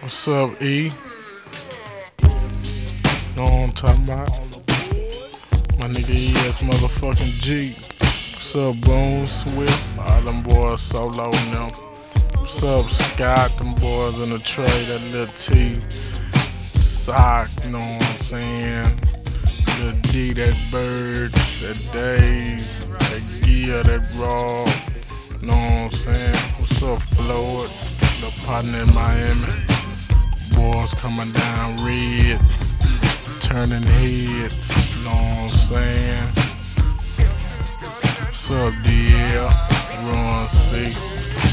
What's up, E? Know what I'm talking about? My nigga E is motherfucking G. What's up, Boone Swift? All them boys solo now. What's up, Scott? Them boys in the tray, that little T. Sock, you know what I'm saying? The D, that bird, that Dave, that Gia, that Raw. Know what I'm saying? What's up, Floyd? The partner in Miami. Coming down red, turning heads. You know what I'm saying? Up, DL? Run C.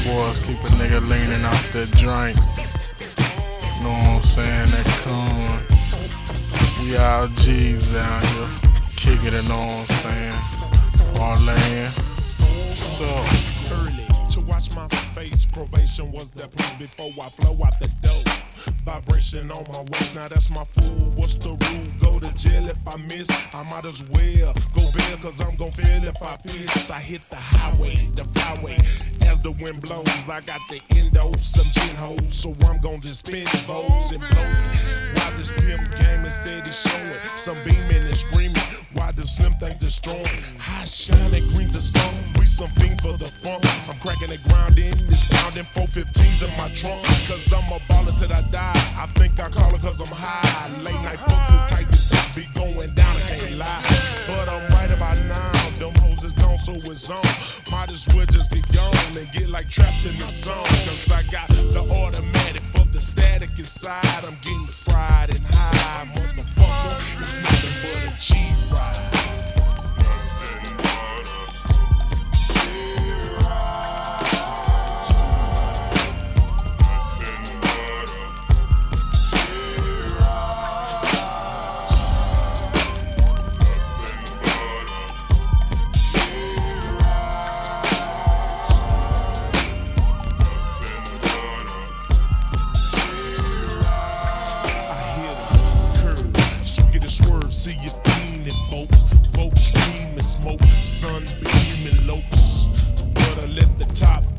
Boys keep a nigga leaning off that drink. You know what I'm saying? That con. We all G's down here. Kicking it, know what I'm saying? Parlaying. What's up? early to watch my face. Probation was the plan before I flow out the. Vibration on my waist, now that's my fool. What's the rule? Go to jail if I miss. I might as well go bail, cause I'm gon' feel if I piss. I hit the highway, the flyway. As the wind blows, I got the endo, some gin hoes. So I'm gon' just spin those and blow it. While this pimp game is steady showing. Some. Why the slim are strong? High shining green to stone. We some fiend for the funk. I'm cracking the ground in. This pounding 415s in my trunk. Cause I'm a baller till I die. I think I call it cause I'm high. Late night folks and tight this shit be going down. I can't lie. But I'm right about now. Them hoes is gone, so it's on. Might as well just get gone and get like trapped in the song. Cause I got the automatic, but the static inside. I'm getting fried and high.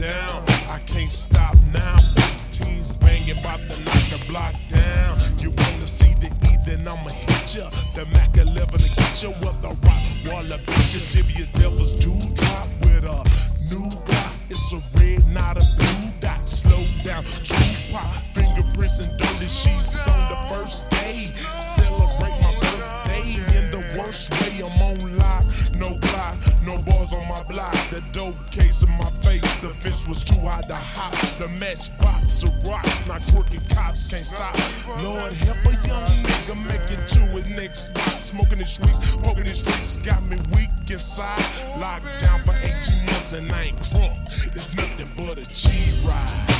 Down, I can't stop now. Teens banging, about to knock the block down. You wanna see the E, then I'ma hit ya. The Mac 11 to get ya with the rock wall of bitches. Dubious devils do drop with a new block. It's a red, not a blue dot. Slow down, Tupac, fingerprints and dirty sheets on the first day. Celebrate my birthday in the worst way. I'm on block, no balls on my block. The dope case in my face, the fence was too hot to hop. The matchbox of rocks, not crooked cops can't stop. Lord help a young nigga make it to his next spot. Smoking his sweet, poking his freaks, got me weak inside. Locked down for 18 months and I ain't crunk. It's nothing but a G ride.